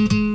Every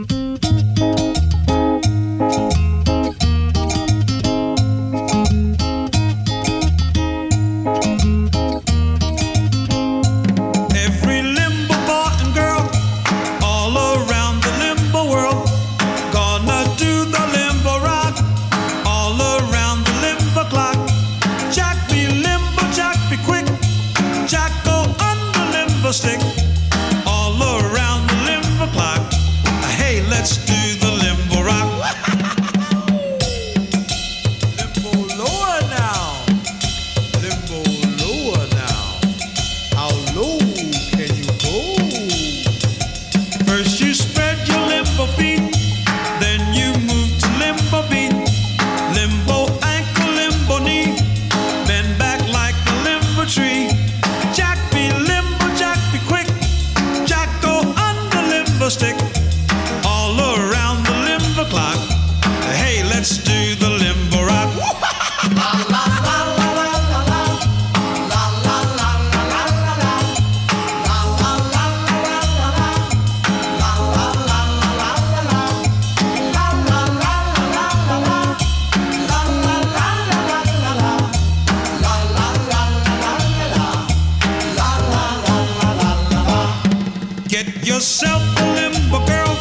Get yourself a limbo girl.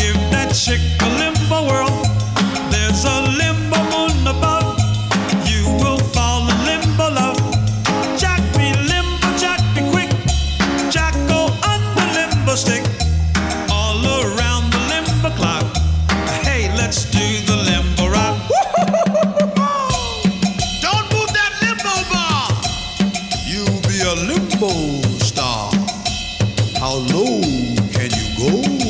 Give that chick a limbo whirl. There's a limbo moon above. You will fall in limbo love. Jack be limbo, jack be quick. Jack go under limbo stick. All around the limbo clock. Hey, let's do the limbo rock. Don't move that limbo bar. You'll be a limbo. How low can you go?